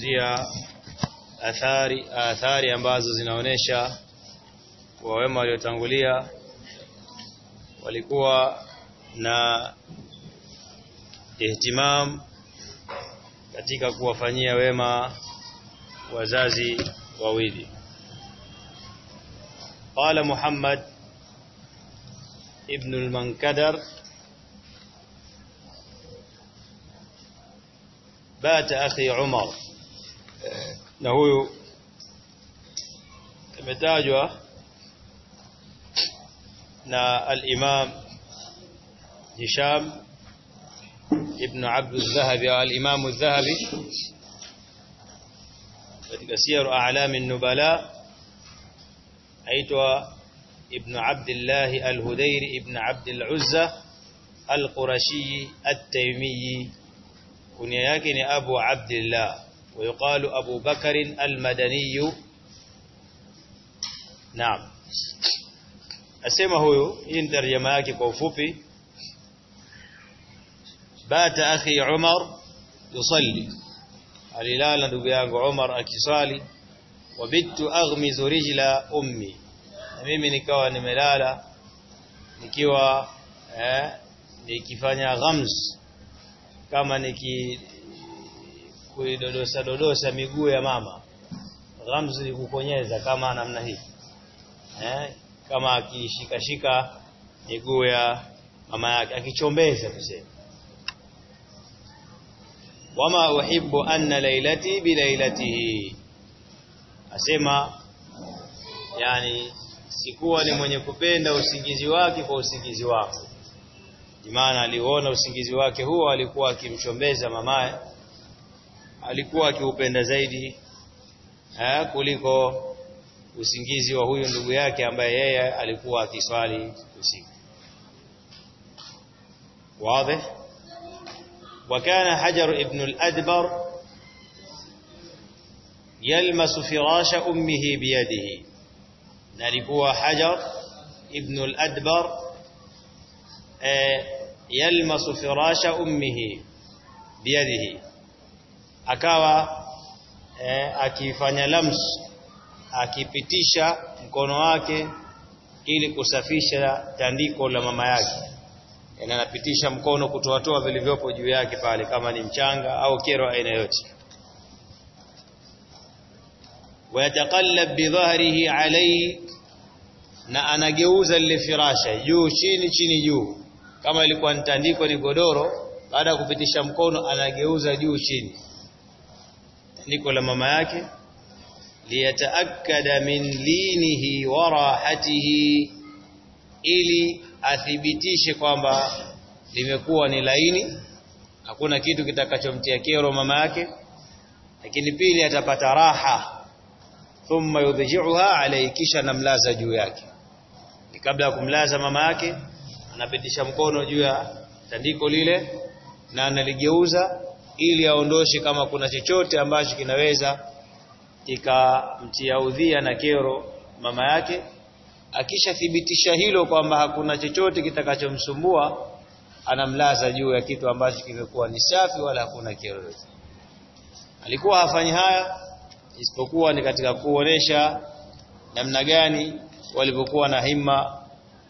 kuzungumzia athari athari ambazo zinaonesha kwa wema waliotangulia walikuwa na ihtimam katika kuwafanyia wema wazazi wawili قال محمد ابن المنكدر بات أخي عمر na huyu imetajwa na al-Imam Hisham ibn Abd al-Dhahabi al-Imam al-Dhahabi katika Siyar A'lam an-Nubala aitwa ibn Abdullah al-Hudayr ibn Abd al-Uzza al-Qurashi at-Taymi kunia yake ni Abu Abdullah ويقال أبو بكر المدني. نعم. أسمى هو ينتر يماكي كوفوبي بات أخي عمر يصلي. الهلال دبيان عمر أكسالي. وبت أغمز رجل أمي. mimi نكوى نملالا. nikiwa eh آه، غمز. كما نكي kuidodosa dodosa miguu ya mama ramzi kukonyeza kama namna hii eh? Kama akishikashika miguu ya mama yake akichombeza tuseme. Wama uhibbu anna lailati bi laylatihi asema yani sikuwa ni mwenye kupenda usingizi wake kwa usingizi wako maana aliona usingizi wake huo alikuwa akimchombeza mamaye alikuwa akiupenda zaidi eh, kuliko usingizi wa huyu ndugu yake ambaye yeye alikuwa akiswali usiku واضح وكان حجر ابن الأدبر يلمس فراش أمه بيده نالكوا حجر ابن الأدبر يلمس فراش أمه بيده akawa eh, akifanya lams akipitisha mkono wake ili kusafisha tandiko la mama yake. Yani anapitisha mkono kutoatoa vilivyopo juu yake pale kama ni mchanga au kero aina yote wayataqallab bidhahrihi alayhi na anageuza lile firasha juu chini chini juu. Kama ilikuwa ni tandiko ni godoro baada ya kupitisha mkono anageuza juu chini tandiko la mama yake liyataakkada min linihi wa rahatihi ili athibitishe kwamba limekuwa ni laini hakuna kitu kitakachomtia kero mama yake lakini pili atapata raha thumma yudhijuha alayhi kisha namlaza juu yake. Kabla ya kumlaza mama yake anapitisha mkono juu ya tandiko lile na analigeuza ili aondoshe kama kuna chochote ambacho kinaweza kikamtia udhia na kero mama yake. Akishathibitisha hilo kwamba hakuna chochote kitakachomsumbua anamlaza juu ya kitu ambacho kimekuwa ni safi wala hakuna kero alikuwa hafanyi haya isipokuwa ni katika kuonesha namna gani walivyokuwa na himma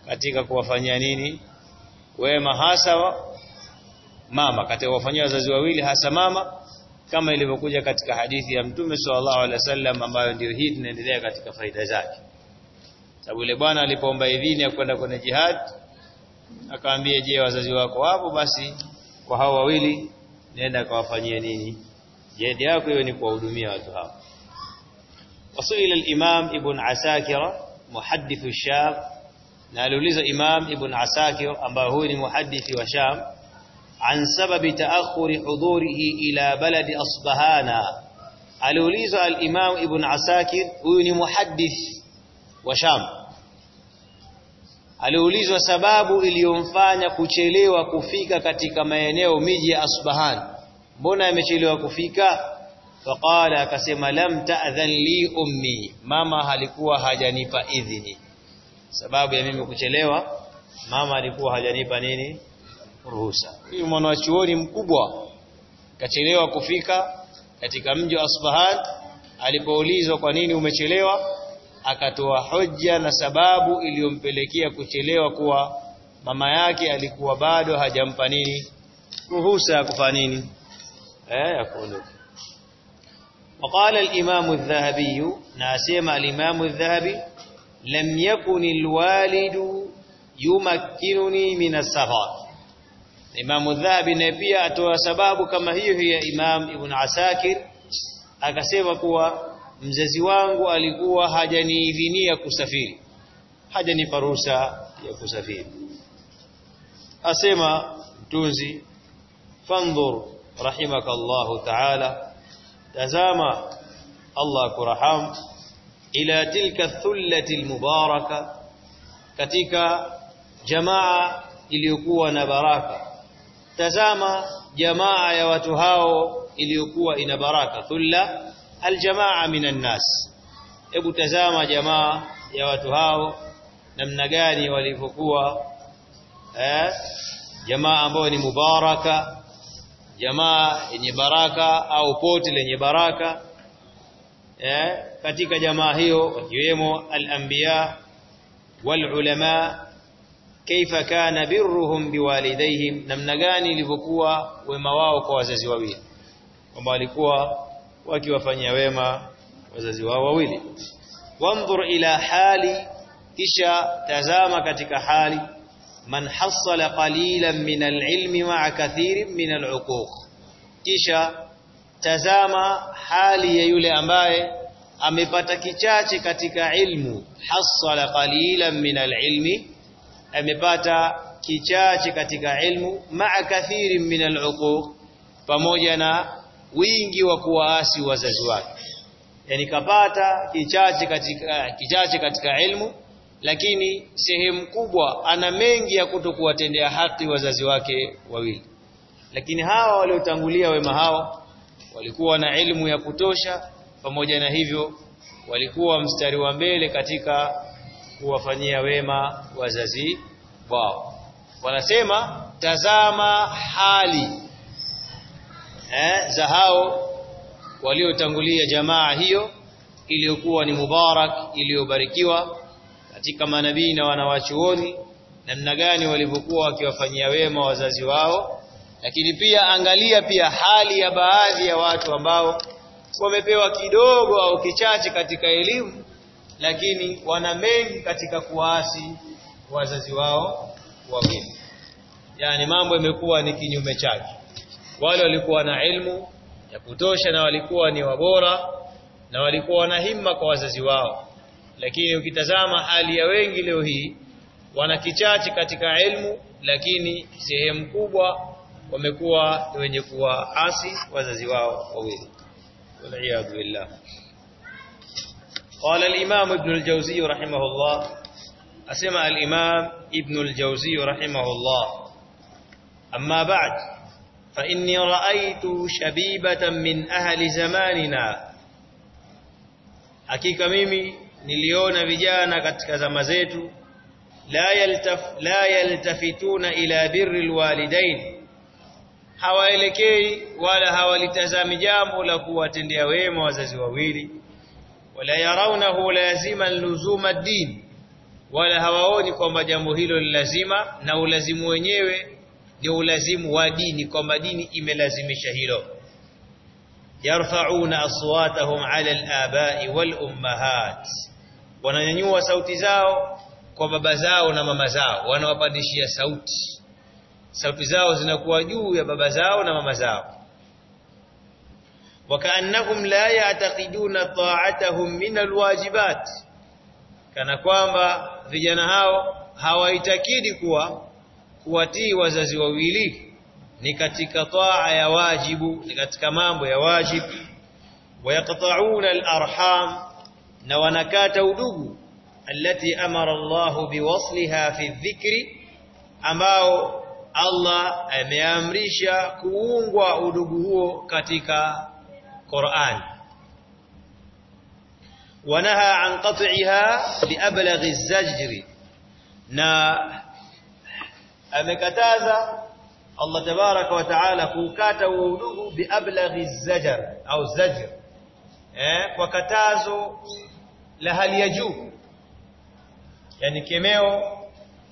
katika kuwafanyia nini wema hasa mama katika wafanyia wazazi wawili hasa mama kama ilivyokuja katika hadithi ya Mtume sallallahu alaihi wasallam ambayo ndio hii tunaendelea katika faida zake. Sababu yule bwana alipoomba idhini ya kwenda kwenye jihad akaambia je wazazi wako wapo? Basi kwa hao wawili nenda kawafanyie nini? Jihad yako hiyo ni kuwahudumia watu hao. Wasuila al-imam ibn asakira ash-sham na aliuliza imam ibn asakir ambaye huyu ni muhaddithi wa sham an sababi ta'akhuri hudhurihi ila baladi asbahana aliulizwa al-imam ibn asakir huyu ni muhaddith wa sham aliulizwa sababu iliyomfanya kuchelewa kufika katika maeneo miji ya Asbahan mbona amechelewa kufika faqala akasema lam ta'dhan li ummi mama halikuwa hajanipa idhini sababu ya mimi kuchelewa mama alikuwa hajanipa nini ruhusa huyu mwanachuoni mkubwa kachelewa kufika katika mji wa Asbahan alipoulizwa kwa nini umechelewa akatoa hoja na sababu iliyompelekea kuchelewa kuwa mama yake alikuwa bado hajampa nini ruhusa ya kufanya nini eh ya kuondoka وقال الإمام الذهبي ناسم الإمام الذهبي لم يكن الوالد يمكنني من السفر Imam Dhahabi naye pia atoa sababu kama hiyo ya Imam Ibn Asakir akasema kuwa mzazi wangu alikuwa hajaniidhinia kusafiri. Hajanipa ruhusa ya kusafiri. Asema mtunzi fandhur rahimakallahu ta'ala tazama Allah kuraham ila tilka thullati almubaraka katika jamaa iliyokuwa na baraka tazama jamaa ya watu hao iliyokuwa ina baraka. Thulla aljamaa minan nas. Hebu tazama jamaa ya watu hao namna gani walivyokuwa eh jamaa ambayo ni mubaraka jamaa yenye baraka au poti lenye baraka eh katika jamaa hiyo wakiwemo al-anbiya wal ulama كيف كان برهم بوالديهم؟ نمنغاني لبقوا ومواو كوازازي ووين ومالكوا وكي وفني وما وزازي ووين وانظر إلى حالي كشا تزام كتك حالي. من حصل قليلا من العلم مع كثير من العقوق. كشا تزام حالي يولي أمبائي أمبتكي تشاتي كتك علم. حصل قليلا من العلم amepata kichache katika ilmu ma'a kathiri min aluquq pamoja na wingi wa kuwaasi wazazi wake. Yani kapata kichache katika kichache katika ilmu lakini sehemu kubwa ana mengi ya kutokuwatendea haki wazazi wake wawili. Lakini hawa waliotangulia wema hao walikuwa na ilmu ya kutosha pamoja na hivyo walikuwa mstari wa mbele katika kuwafanyia wema wazazi wao. Wanasema tazama hali eh, za hao waliotangulia jamaa hiyo iliyokuwa ni mubarak iliyobarikiwa katika manabii na wanawachuoni namna gani walivyokuwa wakiwafanyia wema wazazi wao. Lakini pia angalia pia hali ya baadhi ya watu ambao wamepewa kidogo au kichache katika elimu lakini wana mengi katika kuasi wazazi wao wawili. Yani mambo yamekuwa ni kinyume chake. Wale walikuwa na ilmu ya kutosha na walikuwa ni wabora na walikuwa na himma kwa wazazi wao. Lakini ukitazama hali ya wengi leo hii wana kichache katika ilmu lakini sehemu kubwa wamekuwa wenye kuwaasi wazazi wao wawili. Wal billah. قال الإمام ابن الجوزي رحمه الله. أسمع الإمام ابن الجوزي رحمه الله. أما بعد فإني رأيت شبيبة من أهل زماننا. حقيقة ميمي نليون بجانا كتك زمزيت لا, يلتف لا يلتفتون إلى بر الوالدين. حوالكي ولا حوالتزام جامل لكوة ديوهيم وززوهيري wala yarawnahu laziman luzuma din wala hawaoni kwamba jambo hilo ni lazima na ulazimu wenyewe ndio ulazimu wa dini kwamba dini imelazimisha hilo. Yarfa'una aswatahum 'ala al-aba'i wal ummahat wananyanyua sauti zao kwa baba zao na mama zao wanawapandishia sauti. Sauti zao zinakuwa juu ya baba zao na mama zao وكأنهم لا يعتقدون طاعتهم من الواجبات. كان كوانبا فيجانا هاو هاو يتكيدي كوا كواتي وزازي وويلي نكتك طاعة يواجب نكتك مامو يواجب ويقطعون الأرحام نوانكات ودوب التي أمر الله بوصلها في الذكر أماو الله أميامريشا كوانبا ودوبه كتك قرآن ونهى عن قطعها بأبلغ الزجر. نا أمكتازة الله تبارك وتعالى كوكاته وولوه بأبلغ الزجر أو الزجر إيه؟ وكتازه لها ليجو يعني كميو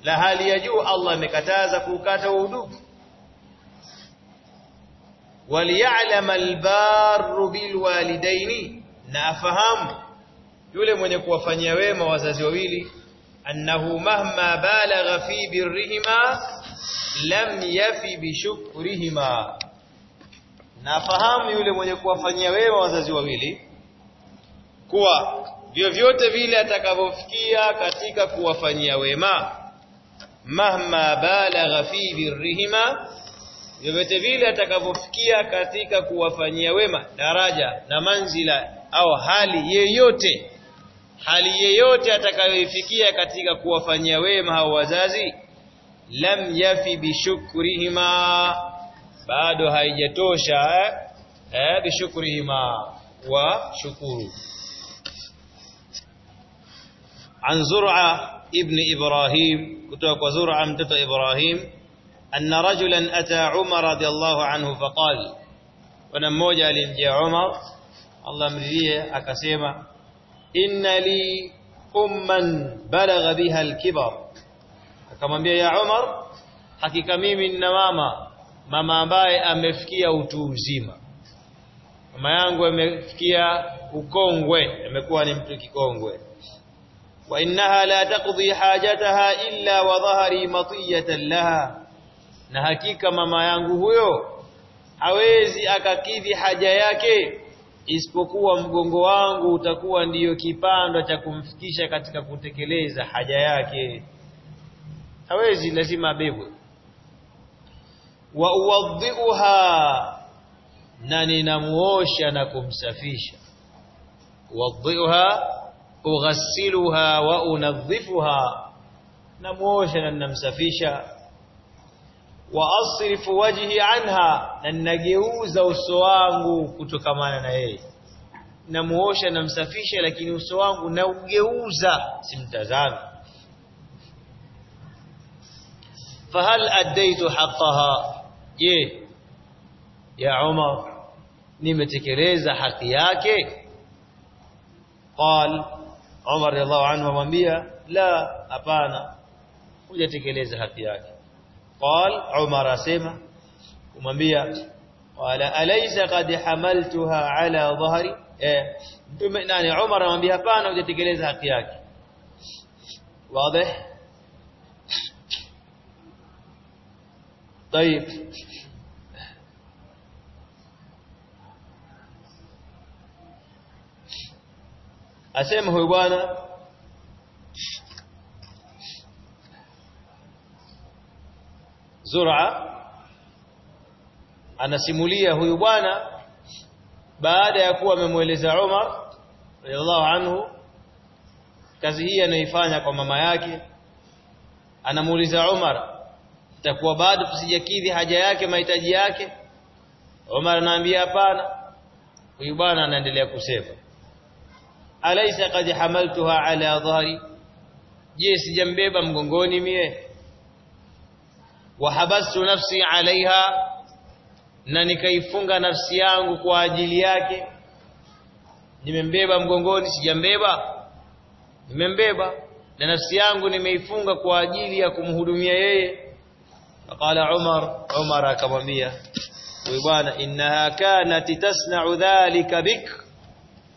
لها ليجو الله مكتازة كوكاته وولوه waliya'lam albarru bilwalidaini na afahamu yule mwenye kuwafanyia wema wazazi wawili annahu mahma balagha fi birrihima lam yafi bishukrihima nafahamu yule mwenye kuwafanyia wema wazazi wawili kuwa vyovyote vile atakavyofikia katika kuwafanyia wema mahma balagha fi birrihima vyovyote vile atakavyofikia katika kuwafanyia wema daraja na manzila au hali yeyote hali yeyote atakayoifikia katika kuwafanyia wema hao wazazi lam yafi bishukrihima bado haijatosha eh? Eh, bishukrihima wa shukuru an zur'a ibn ibrahim kutoka kwa zur'a mtoto ibrahim أن رجلا أتى عمر رضي الله عنه فقال ونموجة لمجي عمر الله مريه أكسيما إن لي أما بلغ بها الكبر akamwambia ya Umar hakika mimi nina mama mama ambaye amefikia utu uzima mama yangu amefikia ukongwe amekuwa ni mtu kikongwe wa innaha la taqdi hajataha illa wa dhahri matiyatan laha na hakika mama yangu huyo hawezi akakidhi haja yake isipokuwa mgongo wangu utakuwa ndiyo kipando cha kumfikisha katika kutekeleza haja yake. Hawezi lazima abebwe. Wa uwadhiha na ninamuosha na kumsafisha. Uwadhiuha ughasiluha wa unadhifuha. Namuosha na ninamsafisha wa asrifu wajhi anha na ninageuza uso wangu kutokamana na yeye namuosha namsafisha lakini uso wangu naugeuza simtazami fahal addaitu haqqaha je ya Umar nimetekeleza haki yake qal Umar radhiallahu anhu amwambia la hapana hujatekeleza haki yake قال عمر اسمع وممبيا قال أليس قد حملتها على ظهري؟ إيه. يعني عمر ممبيا فأنا وجتكلز حقك واضح؟ طيب. اسمه هو بانا Zur'a anasimulia huyu bwana baada ya kuwa amemweleza Umar radhiallahu anhu kazi hii anaifanya kwa mama yake. Anamuuliza Umar itakuwa bado tusijakidhi haja yake mahitaji yake? Umar anaambia hapana. Huyu bwana anaendelea kusema alaysa qad hamaltuha ala dhahri je sijambeba mgongoni mie wa habastu nafsi alaiha na nikaifunga nafsi yangu kwa ajili yake. Nimembeba mgongoni sijambeba? Nimembeba na nafsi yangu nimeifunga kwa ajili ya kumhudumia yeye. Faqala umar umar akamwambia huyu bwana innaha kanat tasna'u dhalika bik.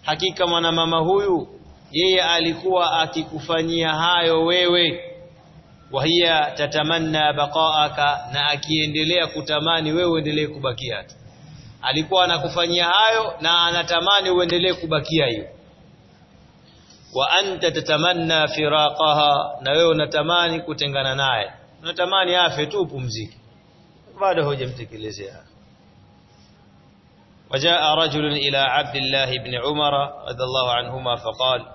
Hakika mwana mama huyu yeye alikuwa akikufanyia hayo wewe wahia tatamanna baqaaka na akiendelea kutamani wewe uendelee kubakia alikuwa anakufanyia hayo na anatamani uendelee kubakia hiyo wa anta tatamanna firaqaha na wewe unatamani kutengana naye unatamani afe tu upumzike bado hujamtekelezea وجاء رجل إلى عبد الله بن عمر رضي الله عنهما فقال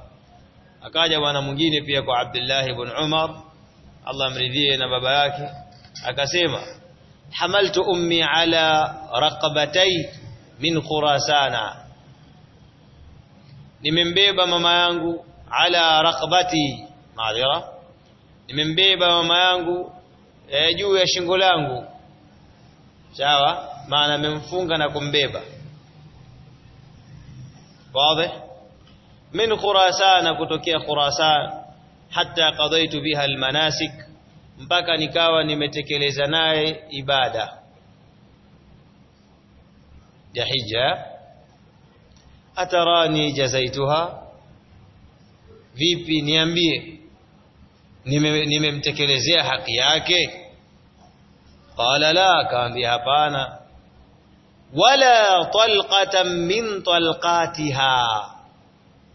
akaja bwana mwingine pia kwa Abdullah ibn Umar Allah amridhie na baba yake. Akasema hamaltu ummi ala raqabatay min khurasana. Nimembeba mama yangu ala raqabati maadhira. Nimembeba mama yangu e, juu ya shingo langu. Sawa? Maana amemfunga na kumbeba. Wazi? Min khurasana kutokea khurasan hatta qadaitu biha almanasik mpaka nikawa nimetekeleza naye ibada ya hija atarani jazaituha vipi niambie nimemtekelezea nime haki yake qala la kaambia hapana wala talqatan min talqatiha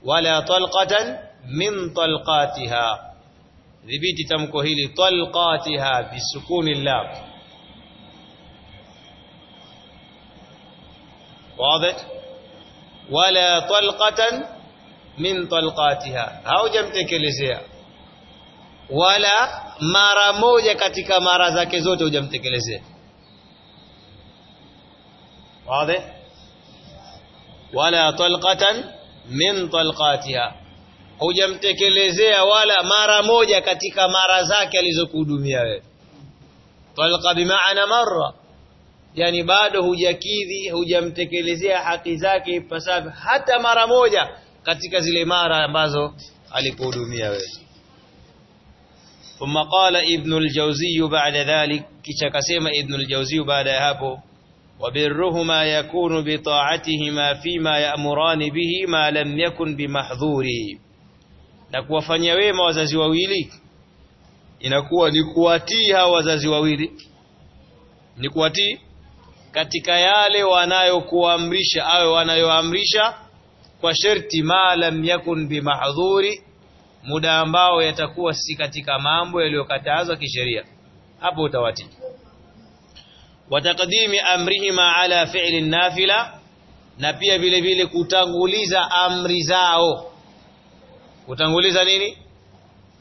wala talqatan min talqatiha dhibiti tamko hili talqatiha bisukuni lam واضح ولا طلقة من طلقاتها haujamtekelezea wala mara moja katika mara zake zote hujamtekelezea wazi wala talqatan min talqatiha hujamtekelezea wala mara moja katika mara zake alizokuhudumia wewe talqa bimaana marra yani bado hujakidhi hujamtekelezea haki zake ipasavyo hata mara moja katika zile mara ambazo alikuhudumia wewe ثم قال ابن الجوزي بعد ذلك kasema ابن الجوزي ya hapo وبرهما يكون بطاعتهما فيما يأمران به ما لم يكن بمحظور na kuwafanyia wema wazazi wawili inakuwa ni kuwatii hao wazazi wawili ni kuwatii katika yale wanayokuamrisha au wanayoamrisha kwa sharti ma lam yakun bimahdhuri muda ambao yatakuwa si katika mambo yaliyokatazwa kisheria. Hapo utawatii wataqdimi amrihima ala fi'li nafila na pia vile vile kutanguliza amri zao kutanguliza nini?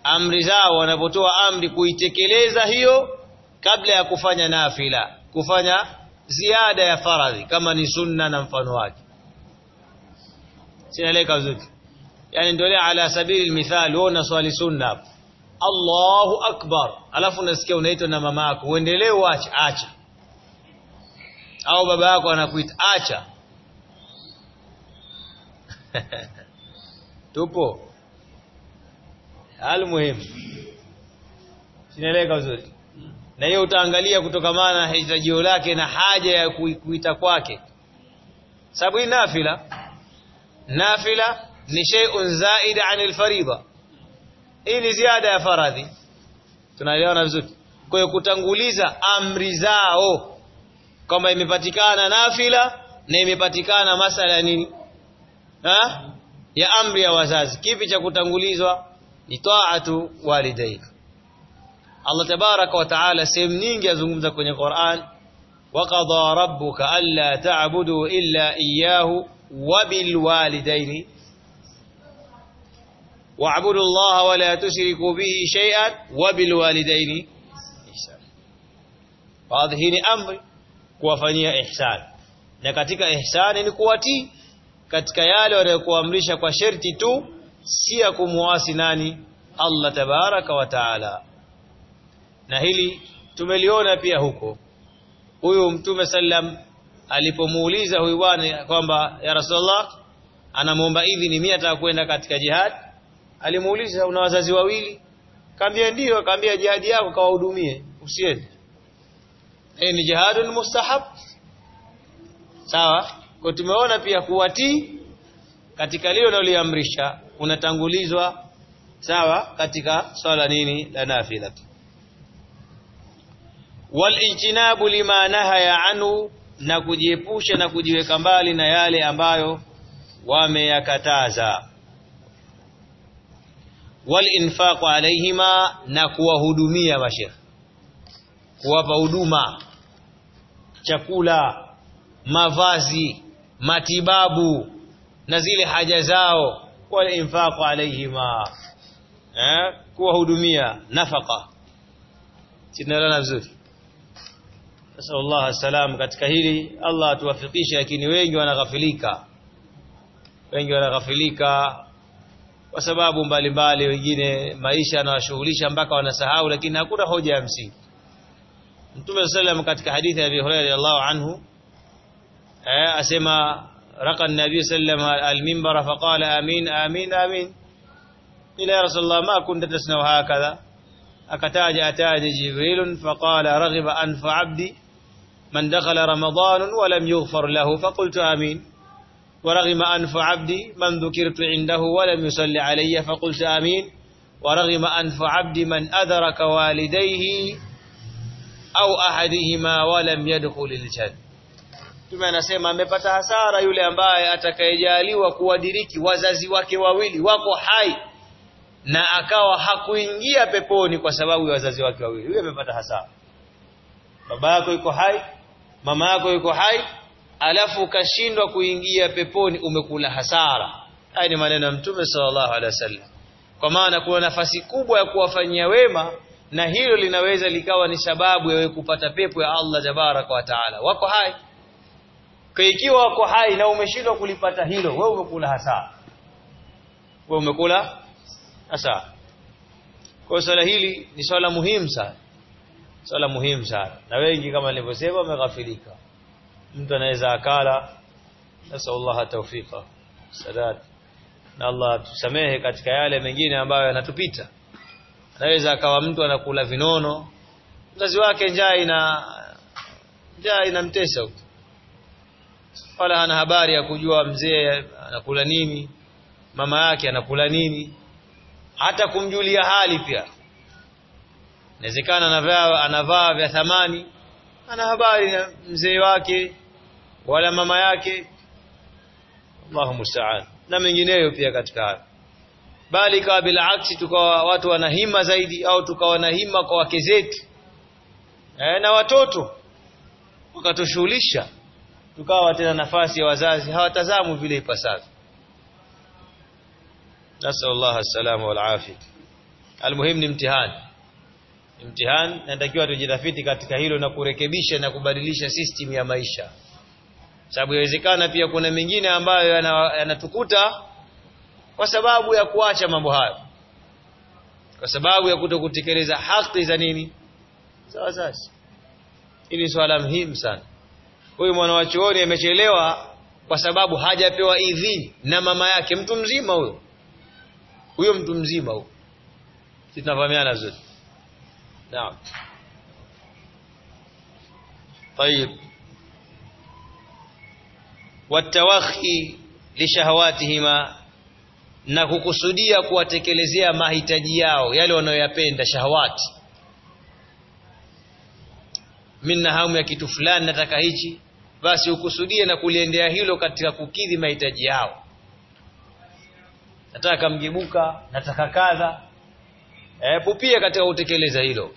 Amri zao wanapotoa amri kuitekeleza hiyo kabla ya kufanya nafila kufanya ziada ya faradhi kama ni sunna na mfano wake. Sinaeleka vizuri? Yani ndio ala sabili almithal wewe unaswali sunna Allahu akbar. Alafu unasikia unaitwa na mama yako. Uendelee uache acha. Au baba yako anakuita acha. Tupo hali muhimu. Sinaeleka vizuri. Na hiyo utaangalia kutokamana na hitajio lake na haja ya kuita kwake. Sababu hii nafila nafila ni shay'un zaid an alfarida hii ni ziada ya faradhi. Tunaelewana vizuri? Kwa hiyo kutanguliza amri zao kwamba imepatikana nafila na imepatikana masala nini? Ha? ya amri ya wazazi. Kipi cha kutangulizwa ni taatu walidaika Allah tabaraka wa taala sehemu nyingi azungumza kwenye Qur'an waqadha rabbuka alla ta'budu illa iyyahu wa bil walidaini wa'budu Allah wa la tushriku bihi shay'an wa bil walidaini ihsan hadhi ni amri kuwafanyia ihsan na katika ihsani ni kuwatii katika yale wanayokuamrisha kwa sharti tu si ya kumuasi nani? Allah tabaraka wa taala. Na hili tumeliona pia huko. Huyu mtume sallam alipomuuliza huyu bwana kwamba ya rasulullah anamuomba idhini mimi nataka kwenda katika jihad? Alimuuliza una wazazi wawili? Kaambia ndio. Kambia jihadi yako kawahudumie usiende. Hii ni jihadun mustahab. Sawa? Kwa tumeona pia kuwatii katika lile unaloamrisha unatangulizwa sawa katika swala nini la nafila. Walijtinabu lima nahaya anhu na kujiepusha na kujiweka mbali na yale ambayo wameyakataza. Walinfaqu alaihima na kuwahudumia mashekh kuwapa huduma chakula mavazi matibabu na zile haja zao walinfaqu alaihima eh? Kuwahudumia. Nafaka sinaelewana vizuri? Nasallallahu salam katika hili. Allah atuwafikishe lakini wengi wanaghafilika. Wengi wanaghafilika kwa sababu mbalimbali wengine maisha yanawashughulisha mpaka wanasahau lakini hakuna hoja ya msingi. Mtume sallam katika hadithi ya Abi Hurairah radhiallahu anhu eh asema رقى النبي صلى الله عليه وسلم المنبر فقال آمين آمين آمين. قيل يا رسول الله ما كنت تسنى هكذا. أكتاج أتاج جبريل فقال رغب أنف عبدي من دخل رمضان ولم يغفر له فقلت آمين. ورغم أنف عبدي من ذكرت عنده ولم يصل علي فقلت آمين. ورغم أنف عبدي من أدرك والديه أو أحدهما ولم يدخل الجنة. Mtume anasema amepata hasara yule ambaye atakayejaliwa kuwadiriki wazazi wake wawili wako hai na akawa hakuingia peponi kwa sababu ya wazazi wake wawili. Yule amepata hasara. Baba yako yuko hai mama yako yuko hai alafu ukashindwa kuingia peponi umekula hasara. Haya ni maneno ya Mtume sallallahu alaihi wasallam. Kwa maana kuna nafasi kubwa ya kuwafanyia wema na hilo linaweza likawa ni sababu ya kupata pepo ya Allah tabaraka wa taala. Wako hai kwa ikiwa wako hai na umeshindwa kulipata hilo wewe umekula hasara wewe umekula hasara kwa swala hili ni swala muhimu sana. Swala muhimu sana. Na wengi kama nilivyosema wameghafilika. Mtu anaweza akala. Nasallallahu tawfiqa. Sadat. Na Allah tusamehe katika yale mengine ambayo yanatupita. Anaweza akawa mtu anakula vinono. Mzazi wake njaa ina njaa inamtesa huko wala hana habari ya kujua mzee anakula nini mama yake anakula nini. Hata kumjulia hali pia. Inawezekana anavaa anavaa vya thamani. Ana habari na mzee wake wala mama yake. Allahu musta'an. Na mengineyo pia katika hayo. Bali kwa bilaksi tukawa watu wana hima zaidi au tukawa na hima kwa wake zetu e, na watoto. Wakatushughulisha tukawa tena nafasi ya wazazi hawatazamu vile ipasavyo. Nasallallahu alaihi wal afia almuhim ni mtihani. Mtihani natakiwa tujitafiti katika hilo na kurekebisha na kubadilisha system ya maisha. Sababu inawezekana pia kuna mengine ambayo yanatukuta yana kwa sababu ya kuacha mambo hayo. Kwa sababu ya kutokutekeleza haki za nini? Za wazazi. Hili swala muhimu sana huyu mwana wa chuoni amechelewa kwa sababu hajapewa idhini na mama yake mtu mzima huyo huyo mtu mzima huyo sisi tunafahamiana zote naam طيب والتوخي لشهواتهما na kukusudia kuwatekelezea mahitaji yao yale wanayoyapenda shahawati mimi na hamu ya kitu fulani nataka hichi basi ukusudie na kuliendea hilo katika kukidhi mahitaji yao nataka mgebuka nataka kadha eh pupia katika kutekeleza hilo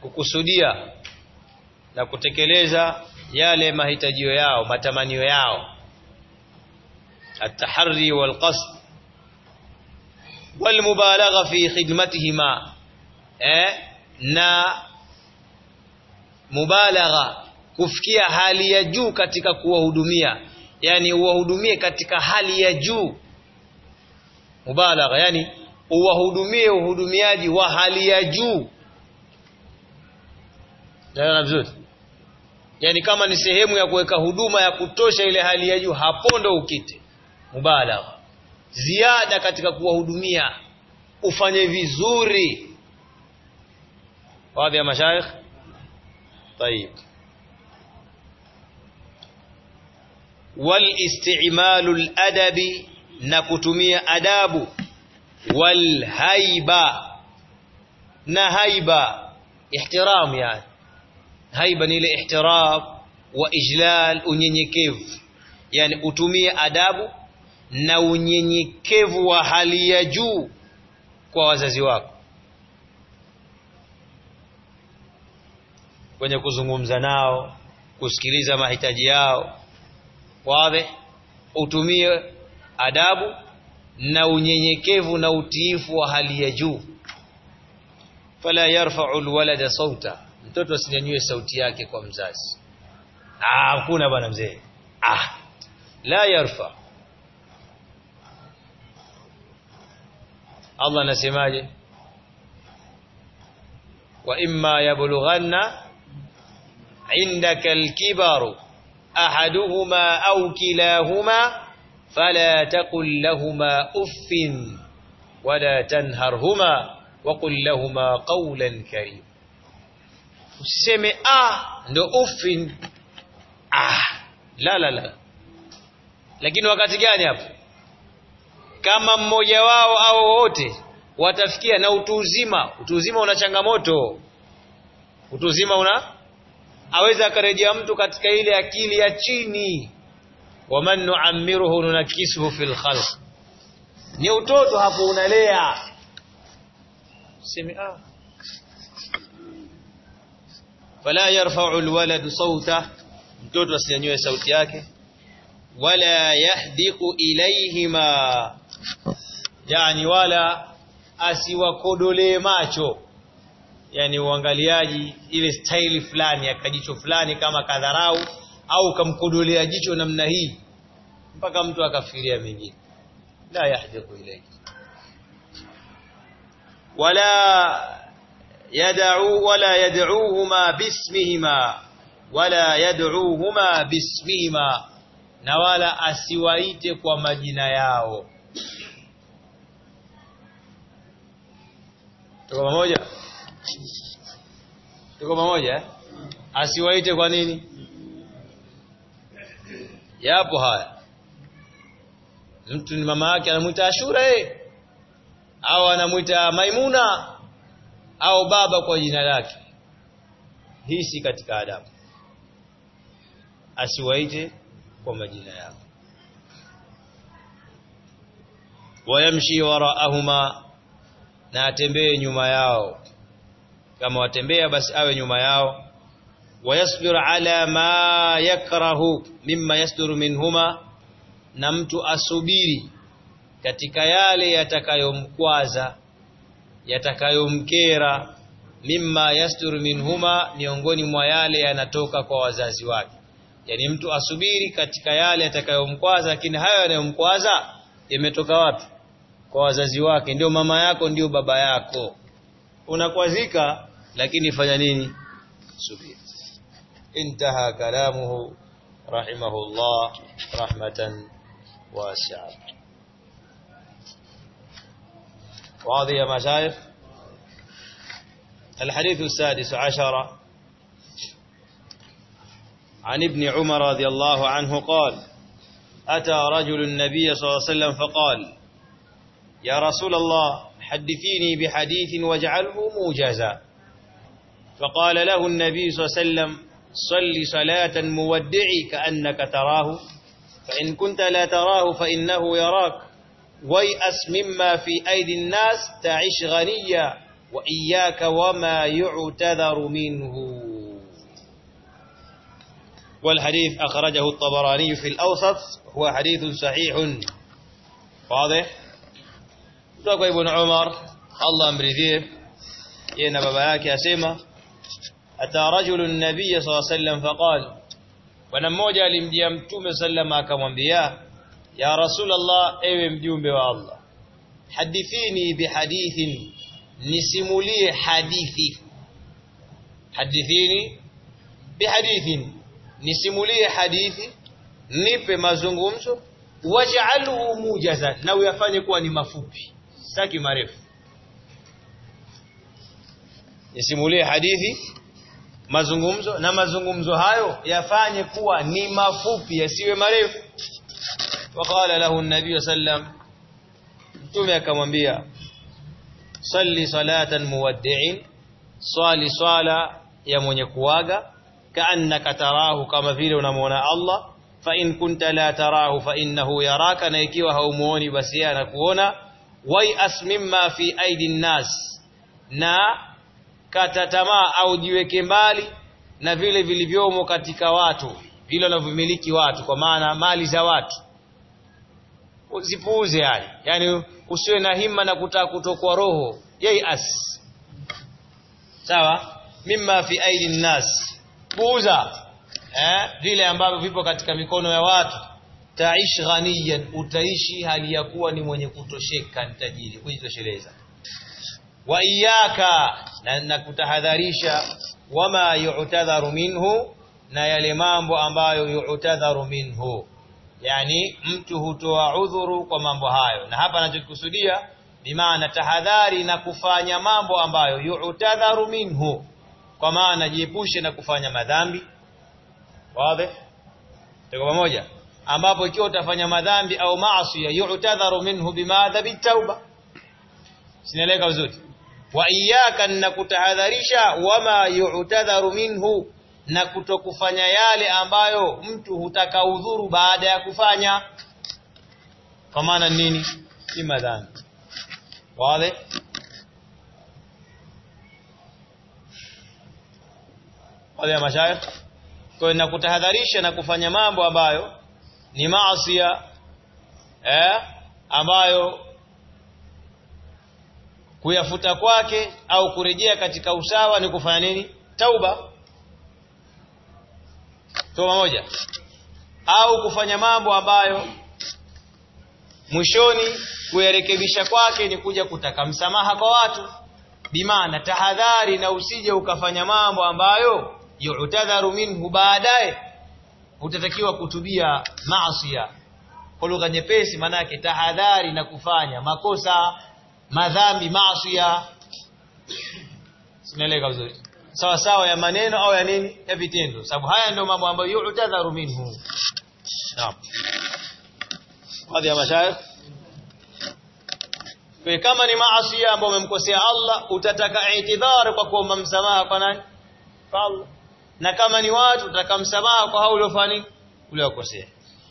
kukusudia na kutekeleza yale mahitajio yao matamanio yao التحري والقصد والمبالغه في خدمتهما eh Na mubalagha kufikia hali ya juu katika kuwahudumia. Yani uwahudumie katika hali ya juu. Mubalagha yani uwahudumie uhudumiaji wa hali ya juu. Ndio vizuri? Yani kama ni sehemu ya kuweka huduma ya kutosha ile hali ya juu hapo ndo ukite. Mubalagha ziada katika kuwahudumia. Ufanye vizuri واضح يا مشايخ؟ طيب. والاستعمال الادبي نكتمي أداب. والهيبة. نهيبة. احترام يعني. هيبة ني الاحترام وإجلال ونينيكيف. يعني أتمي أداب na unyenyekevu wa hali ya kwenye kuzungumza nao kusikiliza mahitaji yao. Wawe utumie adabu na unyenyekevu na utiifu wa hali ya juu. Fala yarfa'u alwalada sauta. Mtoto asinyanyue sauti yake kwa mzazi. Ah hakuna bwana mzee. Ah la yarfa. Allah anasemaje? Wa imma yablughanna indaka alkibaru ahaduhuma au kilahuma fala taqul lahumā uffin wala tanharhuma waqul lahumā qawlan karim usiseme ah ndo uffin ah la la la lakini wakati gani hapo kama mmoja wao au wote watafikia na utu uzima utu uzima una changamoto utu uzima una aweza akarejea mtu katika ile akili ya chini. Waman nuammiruhu nunakisuhu fil khalq. Ni utoto hapo unalea. Sema ah. Fala yarfa'u alwalad sawta. Mtoto asinyanyue sauti yake. Wala yahdiqu ilayhima. Yani wala asiwakodolee macho yani uangaliaji ile staili fulani ya kajicho fulani kama kadharau au kamkodolea jicho namna hii mpaka mtu akafikiria mengine la yahdiqu ilayhi wala yad'u wala yad'uhuma bismihima wala yad'uhuma bismihima na wala asiwaite kwa majina yao. Tuko pamoja tuko pamoja eh? asiwaite kwa nini? Yapo haya. Mtu ni mama yake anamuita Ashura eh? Au anamuita Maimuna au baba kwa jina lake. Hii si katika adabu. Asiwaite kwa majina yao. Wayamshi waraahuma na atembee nyuma yao kama watembea basi awe nyuma yao. Wayasbir ala ma yakrahu mimma yasduru minhuma na mtu asubiri katika yale yatakayomkwaza yatakayomkera mimma yasduru minhuma miongoni mwa yale yanatoka kwa wazazi wake. Yani mtu asubiri katika yale yatakayomkwaza lakini hayo yanayomkwaza yametoka wapi? Kwa wazazi wake. Ndio mama yako ndio baba yako. Unakwazika lakini fanya nini subiri intaha kalamuhu rahimahullah rahmatan wasi'a واضح يا مشايخ؟ الحديث السادس عشر. عن ابن عمر رضي الله عنه قال أتى رجل النبي صلى الله عليه وسلم فقال يا رسول الله حدثيني بحديث واجعله موجزا. فقال له النبي صلى الله عليه وسلم صل صلاة مودعي كأنك تراه فإن كنت لا تراه فإنه يراك ويأس مما في أيدي الناس تعش غنيا وإياك وما يعتذر منه. والحديث أخرجه الطبراني في الأوسط هو حديث صحيح. واضح؟ kutoka ibn Umar Allah amridhie yeye na baba أتى رجل النبي صلى الله عليه وسلم فقال ونموجة لمجيام الله سلم أكام أنبياء يا رسول الله أيوة مجيوم بوا الله. حدثيني بحديث نسمولي حديثي. حدثيني بحديث نسمولي حديثي. نيب ما زنغمسو واجعله موجزا نو يفانيكو أني مفوبي. ساكي معرف نسمولي حديثي. Mazungumzo na mazungumzo hayo yafanye kuwa ni mafupi yasiwe marefu waqala lahu an-nabiy sallam mtume akamwambia salli salatan muwaddi'in swali swala ya mwenye kuaga kaannaka tarahu kama vile unamuona Allah fa in kunta la tarahu fa innahu yaraka na ikiwa haumuoni basi yeye anakuona waias mimma fi aidi nnas na kata tamaa au jiweke mbali na vile vilivyomo katika watu. Vile wanavyomiliki watu kwa maana mali za watu. Usipuuze yani yani usiwe na hima na kutaka kutokwa roho. Yaias sawa? Mimma fi aidi nnas. Puuza eh vile ambavyo vipo katika mikono ya watu. Taish ghaniyan utaishi hali ya kuwa ni mwenye kutosheka ni tajiri kujitosheleza wa iyaka na nakutahadharisha wama yu'tadharu minhu na yale mambo ambayo yu'tadharu minhu. Yani mtu hutoa udhuru kwa mambo hayo. Na hapa anachokusudia ni maana tahadhari na kufanya mambo ambayo yu'tadharu minhu. Kwa maana jiepushe na kufanya madhambi. Wazi? Tuko pamoja? Ambapo ikiwa utafanya madhambi au maasi yu'tadharu minhu bimadha bitauba sinaeleka vizuri wa iyyaka na kutahadharisha wama yu'tadharu minhu na kutokufanya yale ambayo mtu hutaka udhuru baada ya kufanya. Kwa maana nini? Ni madhambi. Wale? Wale ya mashaya kwa na kutahadharisha na kufanya mambo ambayo ni maasi eh ambayo kuyafuta kwake au kurejea katika usawa ni kufanya nini? Tauba. Toba moja. Au kufanya mambo ambayo mwishoni kuyarekebisha kwake ni kuja kutaka msamaha kwa watu. Bimaana tahadhari na usije ukafanya mambo ambayo yu'tadharu minhu baadaye. Utatakiwa kutubia maasiya kwa lugha nyepesi manake tahadhari na kufanya makosa madhambi maasiya sinaeleka vizuri. Sawa sawa ya maneno au ya nini? Ya vitendo. Sababu haya ndio mambo ambayo yu'tadharu minhu. Naam. Baadhi ya mashayikh. Kwa kama ni maasi ambayo umemkosea Allah utataka itidhar kwa kuomba msamaha kwa nani? Kwa Allah. Na kama ni watu utataka msamaha kwa hao uliofanya uliokosea.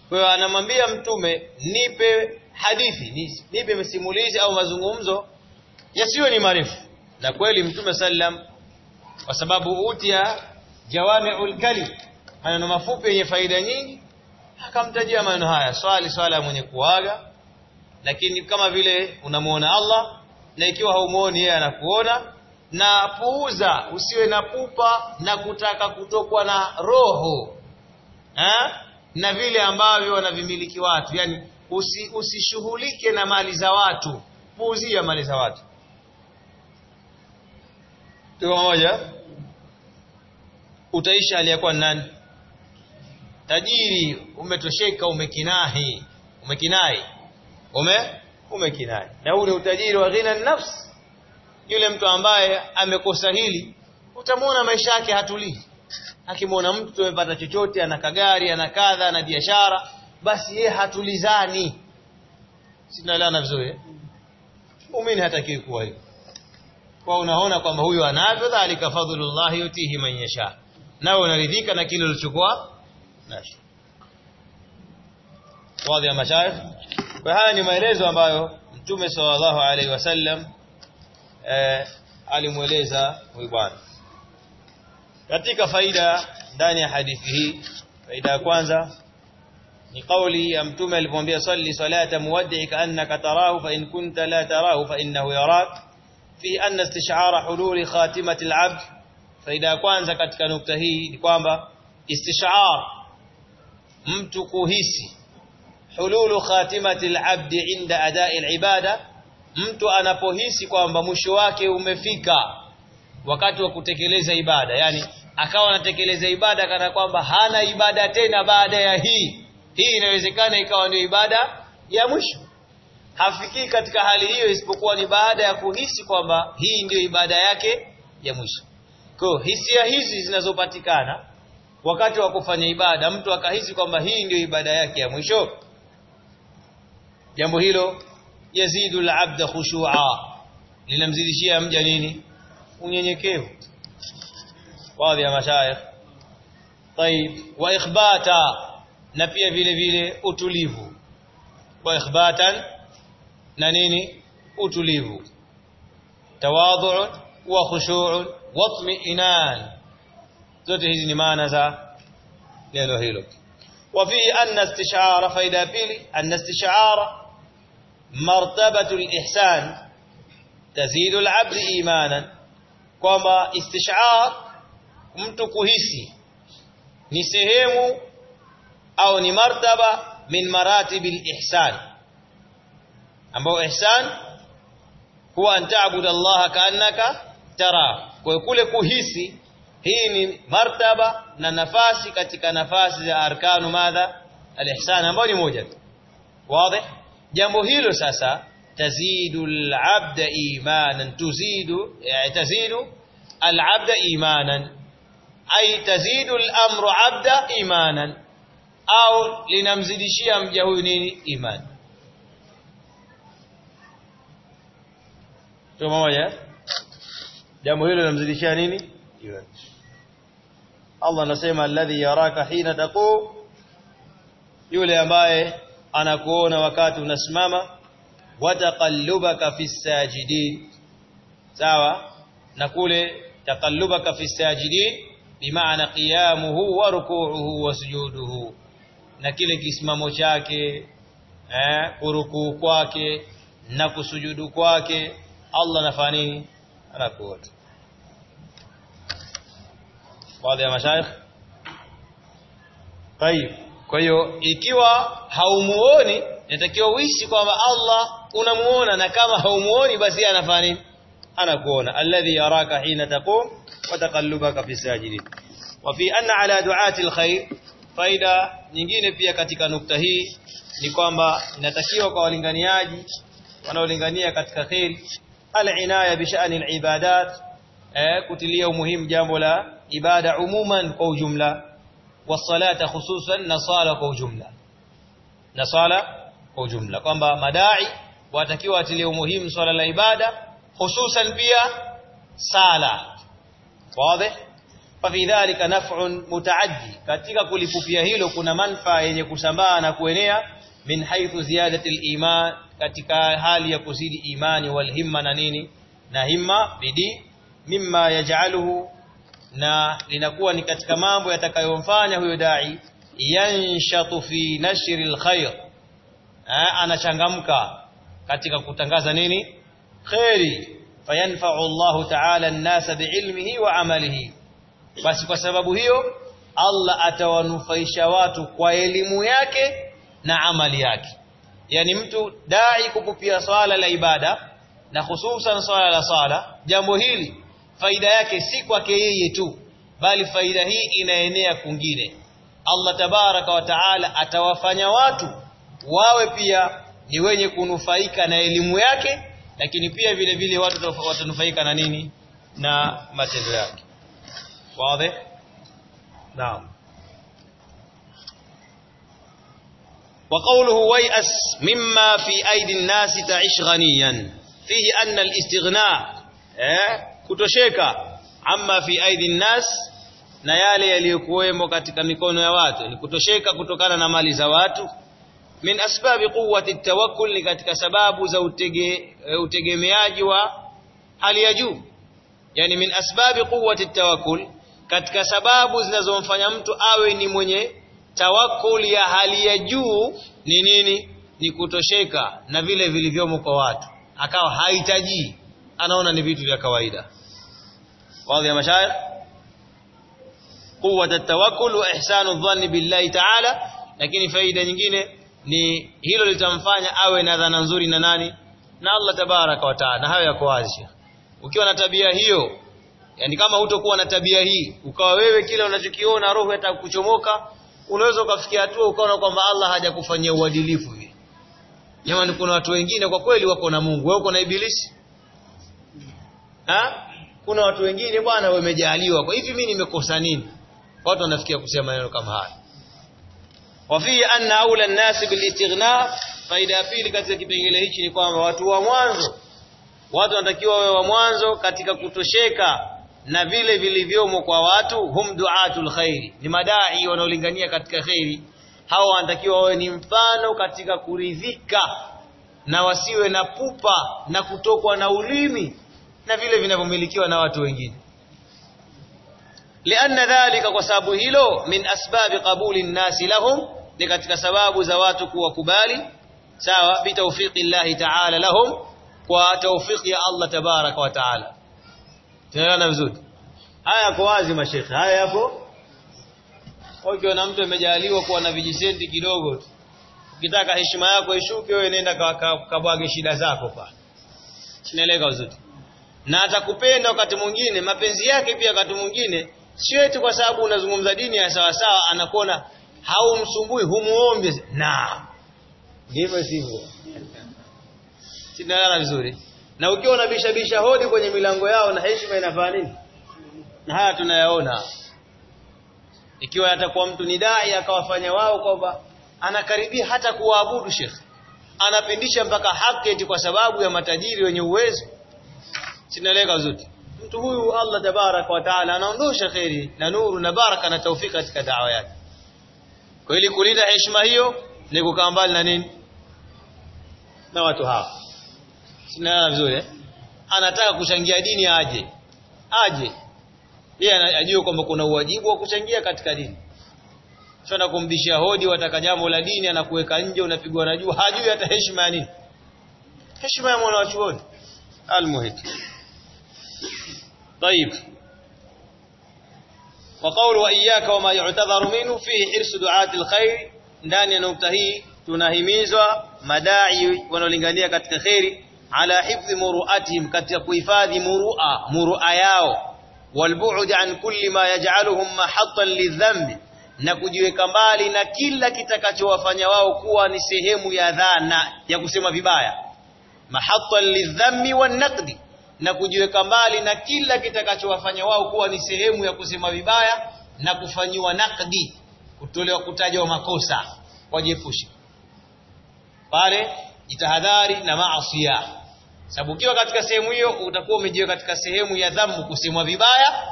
Kwa hiyo anamwambia mtume nipe hadithi nipe msimulizi au mazungumzo yasiyo ni marefu na kweli mtume sallam kwa sababu utia jawami'ul kalim maneno mafupi yenye faida nyingi akamtajia maneno haya swali swala mwenye kuaga lakini kama vile unamuona Allah na ikiwa haumuoni yeye anakuona na puuza usiwe na pupa na kutaka kutokwa na roho ha? na vile ambavyo wanavimiliki watu yani usi, usishughulike na mali za watu. Puuzia mali za watu. Tuko moja utaisha aliyakuwa nani? Tajiri umetosheka umekinahi. Umekinai. Ume umekinai. Na ule utajiri wa ghina nafsi yule mtu ambaye amekosa hili utamwona maisha yake hatulii. Akimwona mtu tumepata chochote ana kagari ana kadha ana biashara basi yeye hatulizani. Sinaelewana vizuri muumini hatakiwi kuwa hivyo. Kwa unaona kwamba huyu anavyo dhalika fadhlullah yutihi man yasha. Nawe unaridhika na kile ulichokuwa nacho. Wazi ya mashaikh kwa haya ni maelezo ambayo mtume sallallahu alaihi wasallam eh, alimweleza huyu bwana. Katika faida ndani ya hadithi hii faida ya kwanza لقوله أم تمل فهم يصلي صلاة مودعك أنك تراه فإن كنت لا تراه فإنه يراك. في أن استشعار حلول خاتمة العبد فإذا كنت كتك نكتهي استشعار متقهيسي حلول خاتمة العبد عند أداء العبادة mtu أنا kwamba mwisho wake umefika wakati wa kutekeleza ibada yani akawa anatekeleza ibada kana kwamba hana ibada tena baada ya Hii inawezekana ikawa ndio ibada ya mwisho. Hafikii katika hali hiyo isipokuwa ni baada ya kuhisi kwamba hii ndio ibada yake ya mwisho. Kwa hisia hizi zinazopatikana wakati wa kufanya ibada, mtu akahisi kwamba hii ndio ibada yake ya mwisho, jambo hilo yazidu labda khushu'a, linamzidishia mja nini? Unyenyekevu. Baadhi ya mashaikh tayib wa ikhbata na pia vile vile utulivu wa ikhbatan na nini utulivu tawadhu wa khushu' wa itmi'inan zote hizi ni maana za neno hilo wa fi anna istishara faida pili anna istishara martabatu al-ihsan tazidu al-'abd imanan kwamba istishar mtu kuhisi ni sehemu أو نمرتبة من مراتب الإحسان. أما إحسان هو أن تعبد الله كأنك ترى ويقول كهيسي هي مرتبة ننفاسي كتك نفاسي أركان ماذا؟ الإحسان. أما نموجد. واضح؟ جمهيل ساسا تزيد العبد إيمانا. تزيد يعني تزيد العبد إيمانا. أي تزيد الأمر عبد إيمانا. Au linamzidishia mja huyu nini? Imani Tuko pamoja? jambo hilo linamzidishia nini? Imani Allah anasema alladhi yaraka hina taqu yule ambaye anakuona wakati unasimama wataqallubaka fi sajidin. Sawa? Na kule taqallubaka fi sajidin bimaana qiyamuhu wa ruku'uhu wa sujuduhu na kile kisimamo chake eh kurukuu kwake na kusujudu kwake Allah anafanya nini anakuona baadhi ya mashaikh طيب kwa hiyo ikiwa haumuoni inatakiwa uishi kwamba Allah unamuona na kama haumuoni basi anafanya nini anakuona alladhi yaraka hina taqum wa taqallubaka fi sajidin wa fi anna ala duati alkhair faida nyingine pia katika nukta hii ni kwamba inatakiwa kwa walinganiaji wanaolingania katika khair al-inaya bi sha'ni al-ibadat eh, kutilia umuhimu jambo la ibada umuman kwa ujumla wasalata khususan na sala kwa ujumla. Na sala kwa ujumla. Kwamba madai watakiwa atilie umuhimu swala la ibada hususan pia sala. Wazi fafi dhalika naf'un mutaaddi katika kulipupia hilo kuna manfaa yenye kusambaa na kuenea min haythu ziyadati al-iman katika hali ya kuzidi imani wal himma na nini na himma bidii mimma yaj'aluhu na linakuwa ni katika mambo yatakayomfanya huyo dai yanshatu fi nashri alkhair anachangamka katika kutangaza nini khairi fayanfa'u Allahu ta'ala an-nasa bi'ilmihi wa 'amalihi basi kwa sababu hiyo Allah atawanufaisha watu kwa elimu yake na amali yake. Yani mtu dai kupupia swala la ibada na hususan swala la sala jambo hili faida yake si kwake yeye tu bali faida hii inaenea kwingine. Allah tabaraka wa taala atawafanya watu wawe pia ni wenye kunufaika na elimu yake lakini pia vile vile watu watanufaika na nini? Na matendo yake wazi naam وقوله ويأس مما في أيدي الناس تعيش غنيا فيه أن الاستغناء kutosheka amma fi aidhi nnas na yale yaliyokuwemo katika mikono ya watu ni kutosheka kutokana na mali za watu min asbabi quwwati tawakkul ni katika sababu za utege, utegemeaji wa hali ya juu yani min asbabi quwwati tawakkul katika sababu zinazomfanya mtu awe ni mwenye tawakul ya hali ya juu ni nini? Ni kutosheka na vile vilivyomo kwa watu, akawa hahitaji, anaona ni vitu vya kawaida. Baadhi ya mashaya quwwat tawakkul wa ihsanu dhanni billahi ta'ala. Lakini faida nyingine ni hilo litamfanya awe na dhana nzuri na nani? Na Allah tabaraka wa taala. Hayo yako wazi. Ukiwa na tabia hiyo yani kama hutokuwa na tabia hii ukawa wewe kile unachokiona roho itakuchomoka unaweza ukafikia hatua ukaona kwamba Allah hajakufanyia uadilifu hivi jamani kuna watu wengine kwa kweli wako na Mungu. Wewe uko na ibilisi? Ha? Kuna watu wengine bwana wamejaliwa kwa hivi mimi nimekosa nini? Watu wanafikia kusema maneno kama haya. Wafi anna aula an-nas bil istighna faida ya pili katika kipengele hichi ni kwamba watu wa mwanzo watu wanatakiwa wawe wa mwanzo katika kutosheka na vile vilivyomo kwa watu hum duatul khairi ni madai wanaolingania katika khairi. Hao wanatakiwa wawe ni mfano katika kuridhika na wasiwe na pupa na kutokwa na ulimi na vile vinavyomilikiwa na watu wengine. Lianna dhalika kwa sababu hilo min asbabi qabuli nnasi lahum ni katika sababu za watu kuwakubali sawa bitawfiqi llahi ta'ala lahum kwa tawfiqi ya Allah tabaraka wa taala tunaelewana vizuri? Haya yako wazi mashekhe. Haya yapo? Okay, na mtu amejaliwa kuwa na vijisenti kidogo tu. Ukitaka heshima yako ishuke wewe nenda kabwage shida zako pa. sinaeleka uzuri na atakupenda wakati mwingine mapenzi yake pia wakati mwingine sio eti kwa sababu unazungumza dini ya sawa sawa anakuona haumsumbui humuombe. Na ndivyo sivyo. Tunaelewana vizuri na ukiwa unabishabisha hodi kwenye milango yao na heshima inafaa nini? Na haya tunayaona. Ikiwa atakuwa mtu ni dai akawafanya wao kwamba anakaribia hata kuwaabudu shekhe anapindisha mpaka haketi kwa sababu ya matajiri wenye uwezo. Sinaeleka vizuri? Mtu huyu Allah tabaraka wa taala anaondosha kheri na nuru na baraka na taufika katika dawa yake. Kwa ili kulinda heshima hiyo ni kukaa mbali na nini? Na watu hawa sinaelewa vizuri eh? anataka kuchangia dini aje aje yeye ajue kwamba kuna uwajibu wa kuchangia katika dini sio kumbishia hodi wataka jambo la dini anakuweka nje unapigwa na juu hajui hata heshima ya nini heshima ya mwana wa chuoni almuhim طيب وقول وإياك وما يعتذر منه فيه حرص دعاة الخير ndani ya nukta hii tunahimizwa madai wanaolingania katika kheri ala hifdhi muruatihim katika kuhifadhi murua murua yao. Walbu'd an kulli ma yaj'aluhum mahatan lidhambi na kujiweka mbali na kila kitakachowafanya wao kuwa ni sehemu ya dhana ya kusema vibaya. Mahatan lidhambi wan na kujiweka mbali na kila kitakachowafanya wao kuwa ni sehemu ya kusema vibaya na kufanyiwa naqdi, kutolewa kutajwa makosa wajiepushe. Pale jitahadhari na maasiya sababu ukiwa katika sehemu hiyo utakuwa umejiweka katika sehemu ya dhambu kusemwa vibaya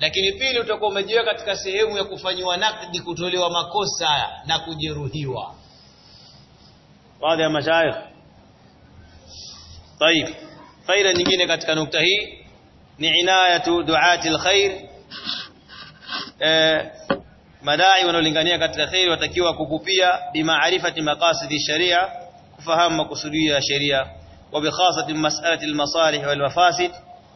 lakini pili utakuwa umejiweka katika sehemu ya kufanyiwa nakdi kutolewa makosa na kujeruhiwa baadhi ya mashaikh طيب faida nyingine katika nukta hii ni inayatu duati alkhair eh madai wanaolingania katika khair watakiwa kukupia bimaarifati maqasidi sharia kufahamu makusudio ya sheria wa bikhasati mas'alati almasalih wal mafasid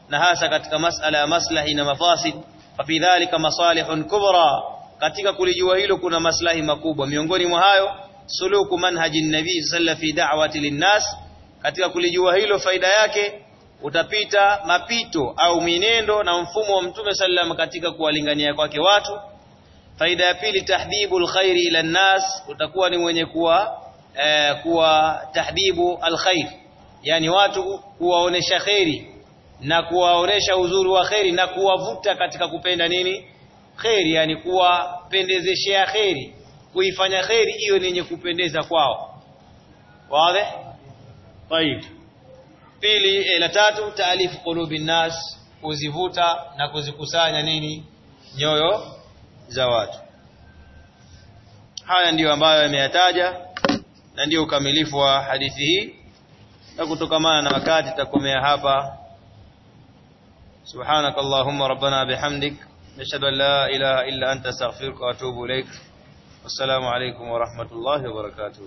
na hasa katika masala ya maslahi na mafasid fa fi dhalika masalihun kubra. Katika kulijua hilo kuna maslahi makubwa. Miongoni mwa hayo suluku manhaji nabii sallallahu fi da'wati linnas. Katika kulijua hilo faida yake utapita mapito au minendo na mfumo wa mtume sallam katika kuwalingania kwake watu. Faida ya pili tahdhibul khairi ila nas utakuwa ni mwenye kuwa eh, kuwa tahbibu alkhair yani watu kuwaonesha khairi na kuwaonesha uzuri wa khairi na kuwavuta katika kupenda nini khairi yani kuwapendezeshea khairi kuifanya khairi hiyo ni yenye kupendeza kwao wazi طيب pili la tatu taalifu qulubi nas kuzivuta na kuzikusanya nini nyoyo za watu haya ndiyo ambayo yameyataja na ndiyo ukamilifu wa hadithi hii. Na kutokamana na wakati takomea hapa. سبحانك اللهم ربنا بحمدك نشهد أن لا إله إلا أنت استغفرك وأتوب إليك والسلام عليكم ورحمة الله وبركاته